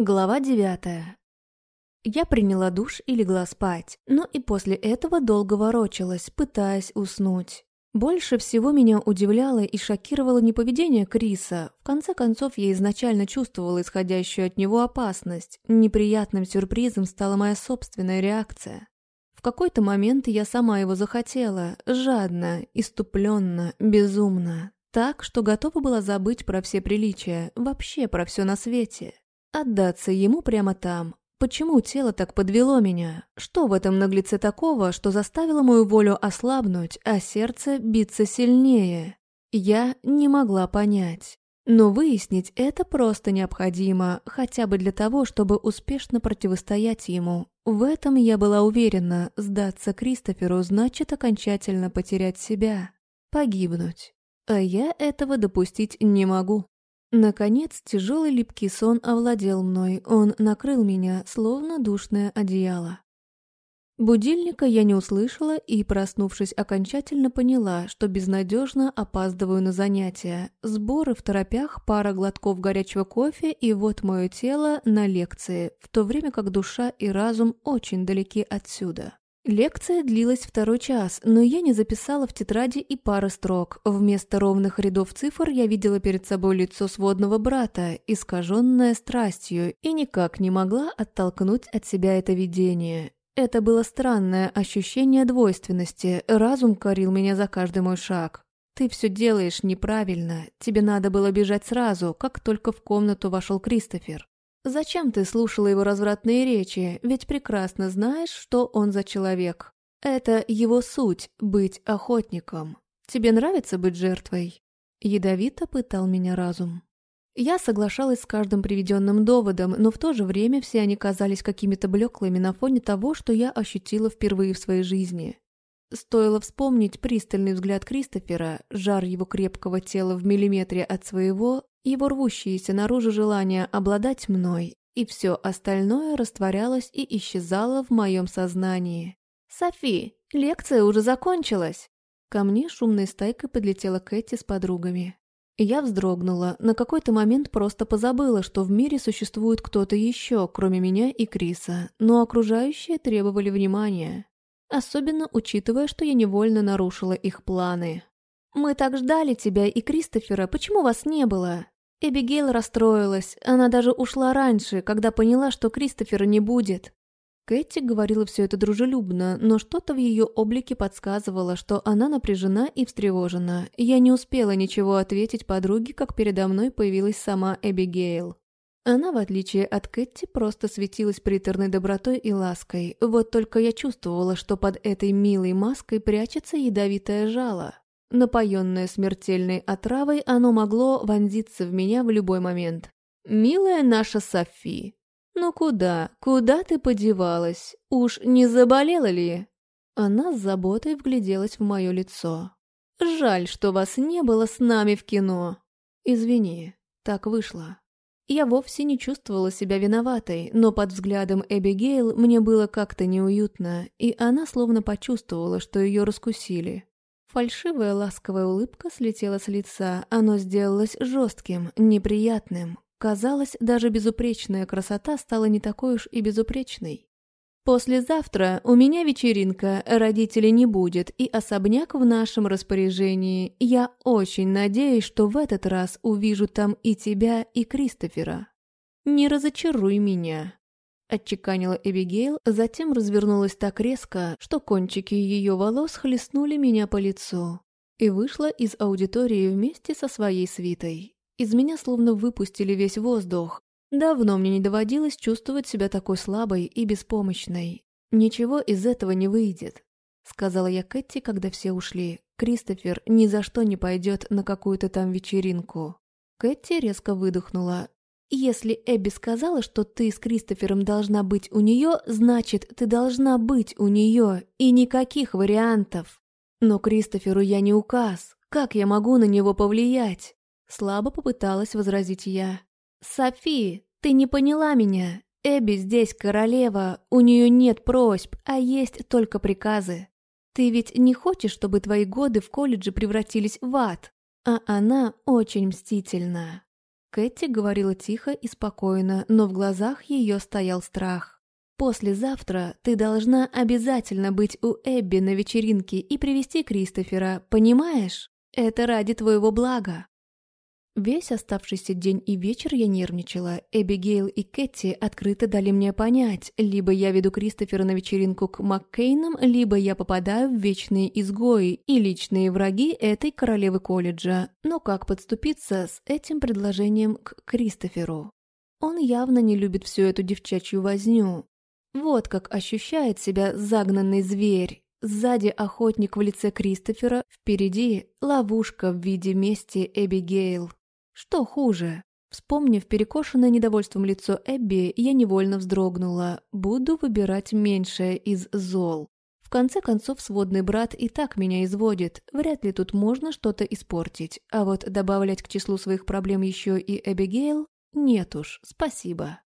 Глава девятая. Я приняла душ и легла спать, но и после этого долго ворочалась, пытаясь уснуть. Больше всего меня удивляло и шокировало не поведение Криса. В конце концов, я изначально чувствовала исходящую от него опасность. Неприятным сюрпризом стала моя собственная реакция. В какой-то момент я сама его захотела, жадно, иступленно, безумно. Так, что готова была забыть про все приличия, вообще про все на свете. Отдаться ему прямо там. Почему тело так подвело меня? Что в этом наглеце такого, что заставило мою волю ослабнуть, а сердце биться сильнее? Я не могла понять. Но выяснить это просто необходимо, хотя бы для того, чтобы успешно противостоять ему. В этом я была уверена, сдаться Кристоферу значит окончательно потерять себя, погибнуть. А я этого допустить не могу. Наконец, тяжелый липкий сон овладел мной, он накрыл меня, словно душное одеяло. Будильника я не услышала и, проснувшись, окончательно поняла, что безнадежно опаздываю на занятия. Сборы в торопях, пара глотков горячего кофе и вот мое тело на лекции, в то время как душа и разум очень далеки отсюда. Лекция длилась второй час, но я не записала в тетради и пары строк. Вместо ровных рядов цифр я видела перед собой лицо сводного брата, искаженное страстью, и никак не могла оттолкнуть от себя это видение. Это было странное ощущение двойственности, разум корил меня за каждый мой шаг. «Ты все делаешь неправильно, тебе надо было бежать сразу, как только в комнату вошел Кристофер. Зачем ты слушала его развратные речи, ведь прекрасно знаешь, что он за человек. Это его суть – быть охотником. Тебе нравится быть жертвой?» Ядовито пытал меня разум. Я соглашалась с каждым приведенным доводом, но в то же время все они казались какими-то блеклыми на фоне того, что я ощутила впервые в своей жизни. Стоило вспомнить пристальный взгляд Кристофера, жар его крепкого тела в миллиметре от своего, его рвущееся наружу желание обладать мной, и все остальное растворялось и исчезало в моем сознании. «Софи, лекция уже закончилась!» Ко мне шумной стайкой подлетела Кэти с подругами. Я вздрогнула, на какой-то момент просто позабыла, что в мире существует кто-то еще, кроме меня и Криса, но окружающие требовали внимания. Особенно учитывая, что я невольно нарушила их планы. «Мы так ждали тебя и Кристофера, почему вас не было?» Эбигейл расстроилась, она даже ушла раньше, когда поняла, что Кристофера не будет. Кэти говорила все это дружелюбно, но что-то в ее облике подсказывало, что она напряжена и встревожена. Я не успела ничего ответить подруге, как передо мной появилась сама Эбигейл. Она, в отличие от Кэти, просто светилась приторной добротой и лаской. Вот только я чувствовала, что под этой милой маской прячется ядовитое жало. Напоенное смертельной отравой, оно могло вонзиться в меня в любой момент. «Милая наша Софи, ну куда, куда ты подевалась? Уж не заболела ли?» Она с заботой вгляделась в мое лицо. «Жаль, что вас не было с нами в кино. Извини, так вышло». Я вовсе не чувствовала себя виноватой, но под взглядом Эбигейл мне было как-то неуютно, и она словно почувствовала, что ее раскусили. Фальшивая ласковая улыбка слетела с лица, оно сделалось жестким, неприятным. Казалось, даже безупречная красота стала не такой уж и безупречной. «Послезавтра у меня вечеринка, родителей не будет, и особняк в нашем распоряжении. Я очень надеюсь, что в этот раз увижу там и тебя, и Кристофера. Не разочаруй меня». Отчеканила Эбигейл, затем развернулась так резко, что кончики ее волос хлестнули меня по лицу. И вышла из аудитории вместе со своей свитой. Из меня словно выпустили весь воздух. Давно мне не доводилось чувствовать себя такой слабой и беспомощной. Ничего из этого не выйдет. Сказала я Кэти, когда все ушли. Кристофер ни за что не пойдет на какую-то там вечеринку. Кэти резко выдохнула, если Эбби сказала, что ты с Кристофером должна быть у нее, значит, ты должна быть у нее, и никаких вариантов. Но Кристоферу я не указ. Как я могу на него повлиять? Слабо попыталась возразить я. Софи, ты не поняла меня. Эбби здесь королева, у нее нет просьб, а есть только приказы. Ты ведь не хочешь, чтобы твои годы в колледже превратились в ад? А она очень мстительна. Кэти говорила тихо и спокойно, но в глазах ее стоял страх. «Послезавтра ты должна обязательно быть у Эбби на вечеринке и привести Кристофера, понимаешь? Это ради твоего блага». Весь оставшийся день и вечер я нервничала. Эбигейл и Кэти открыто дали мне понять, либо я веду Кристофера на вечеринку к Маккейнам, либо я попадаю в вечные изгои и личные враги этой королевы колледжа. Но как подступиться с этим предложением к Кристоферу? Он явно не любит всю эту девчачью возню. Вот как ощущает себя загнанный зверь. Сзади охотник в лице Кристофера, впереди ловушка в виде мести Эбигейл. Что хуже? Вспомнив перекошенное недовольством лицо Эбби, я невольно вздрогнула. Буду выбирать меньшее из зол. В конце концов, сводный брат и так меня изводит. Вряд ли тут можно что-то испортить. А вот добавлять к числу своих проблем еще и Эбигейл? Нет уж, спасибо.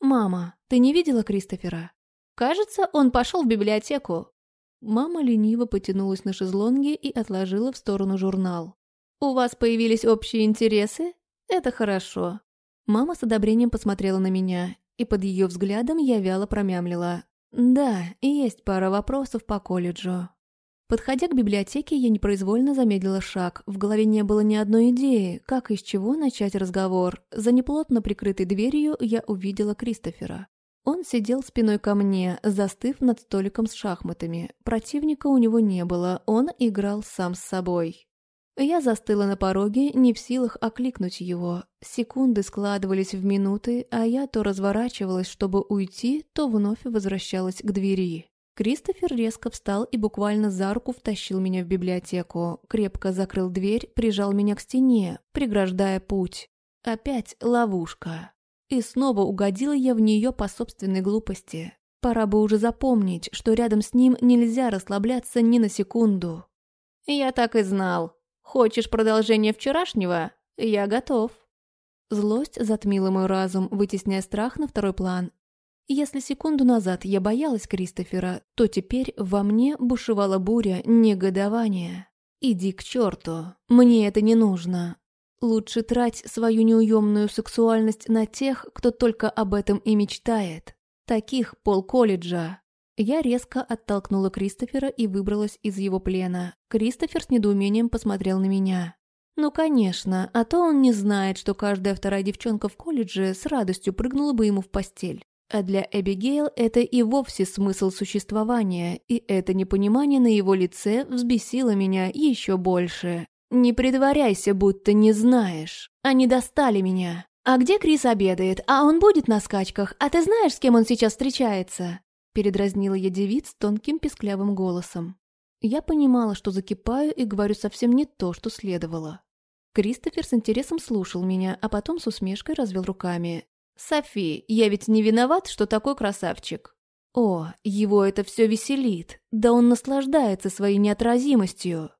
«Мама, ты не видела Кристофера?» «Кажется, он пошел в библиотеку». Мама лениво потянулась на шезлонге и отложила в сторону журнал. «У вас появились общие интересы? Это хорошо». Мама с одобрением посмотрела на меня, и под ее взглядом я вяло промямлила. «Да, есть пара вопросов по колледжу». Подходя к библиотеке, я непроизвольно замедлила шаг. В голове не было ни одной идеи, как и с чего начать разговор. За неплотно прикрытой дверью я увидела Кристофера. Он сидел спиной ко мне, застыв над столиком с шахматами. Противника у него не было, он играл сам с собой. Я застыла на пороге, не в силах окликнуть его. Секунды складывались в минуты, а я то разворачивалась, чтобы уйти, то вновь возвращалась к двери. Кристофер резко встал и буквально за руку втащил меня в библиотеку, крепко закрыл дверь, прижал меня к стене, преграждая путь. Опять ловушка. И снова угодила я в нее по собственной глупости. Пора бы уже запомнить, что рядом с ним нельзя расслабляться ни на секунду. «Я так и знал», Хочешь продолжение вчерашнего? Я готов». Злость затмила мой разум, вытесняя страх на второй план. Если секунду назад я боялась Кристофера, то теперь во мне бушевала буря негодования. «Иди к черту, мне это не нужно. Лучше трать свою неуемную сексуальность на тех, кто только об этом и мечтает. Таких пол колледжа. Я резко оттолкнула Кристофера и выбралась из его плена. Кристофер с недоумением посмотрел на меня. Ну, конечно, а то он не знает, что каждая вторая девчонка в колледже с радостью прыгнула бы ему в постель. А для Эбигейл это и вовсе смысл существования, и это непонимание на его лице взбесило меня еще больше. «Не притворяйся, будто не знаешь. Они достали меня. А где Крис обедает? А он будет на скачках? А ты знаешь, с кем он сейчас встречается?» Передразнила я девиц тонким песклявым голосом. Я понимала, что закипаю и говорю совсем не то, что следовало. Кристофер с интересом слушал меня, а потом с усмешкой развел руками. «Софи, я ведь не виноват, что такой красавчик». «О, его это все веселит. Да он наслаждается своей неотразимостью.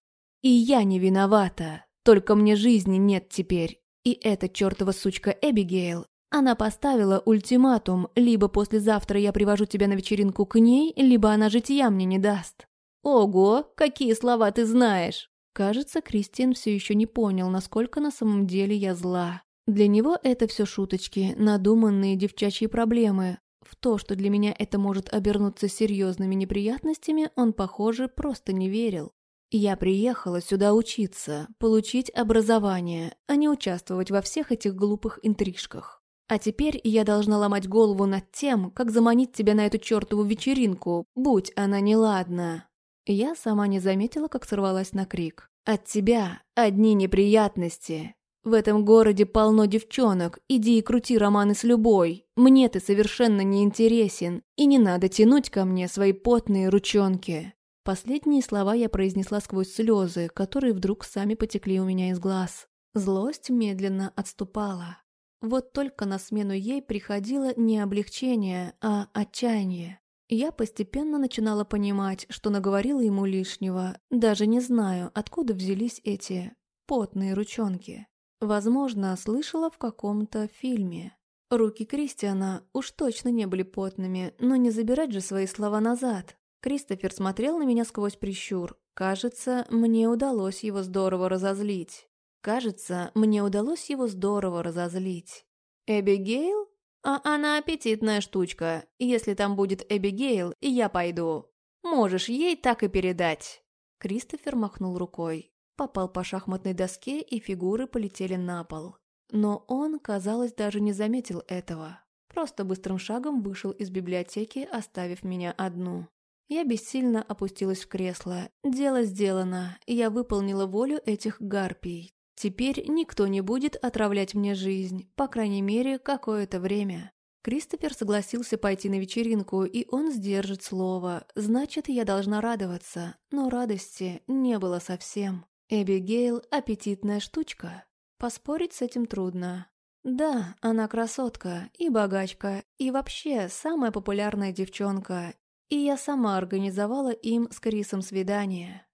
И я не виновата. Только мне жизни нет теперь. И эта чертова сучка Эбигейл она поставила ультиматум, либо послезавтра я привожу тебя на вечеринку к ней, либо она житья мне не даст. Ого, какие слова ты знаешь! Кажется, Кристиан все еще не понял, насколько на самом деле я зла. Для него это все шуточки, надуманные девчачьи проблемы. В то, что для меня это может обернуться серьезными неприятностями, он, похоже, просто не верил. Я приехала сюда учиться, получить образование, а не участвовать во всех этих глупых интрижках. А теперь я должна ломать голову над тем, как заманить тебя на эту чертову вечеринку, будь она неладна. Я сама не заметила, как сорвалась на крик. От тебя одни неприятности. В этом городе полно девчонок, иди и крути романы с любой. Мне ты совершенно не интересен, и не надо тянуть ко мне свои потные ручонки. Последние слова я произнесла сквозь слезы, которые вдруг сами потекли у меня из глаз. Злость медленно отступала. Вот только на смену ей приходило не облегчение, а отчаяние. Я постепенно начинала понимать, что наговорила ему лишнего, даже не знаю, откуда взялись эти потные ручонки. Возможно, слышала в каком-то фильме. Руки Кристиана уж точно не были потными, но не забирать же свои слова назад. Кристофер смотрел на меня сквозь прищур. Кажется, мне удалось его здорово разозлить. Кажется, мне удалось его здорово разозлить. «Эбигейл? А она аппетитная штучка. Если там будет Эбигейл, я пойду. Можешь ей так и передать». Кристофер махнул рукой. Попал по шахматной доске, и фигуры полетели на пол. Но он, казалось, даже не заметил этого. Просто быстрым шагом вышел из библиотеки, оставив меня одну. Я бессильно опустилась в кресло. Дело сделано. Я выполнила волю этих гарпий. Теперь никто не будет отравлять мне жизнь, по крайней мере, какое-то время. Кристофер согласился пойти на вечеринку, и он сдержит слово. Значит, я должна радоваться. Но радости не было совсем. Эбигейл – аппетитная штучка. Поспорить с этим трудно. Да, она красотка и богачка, и вообще самая популярная девчонка. И я сама организовала им с Крисом свидание.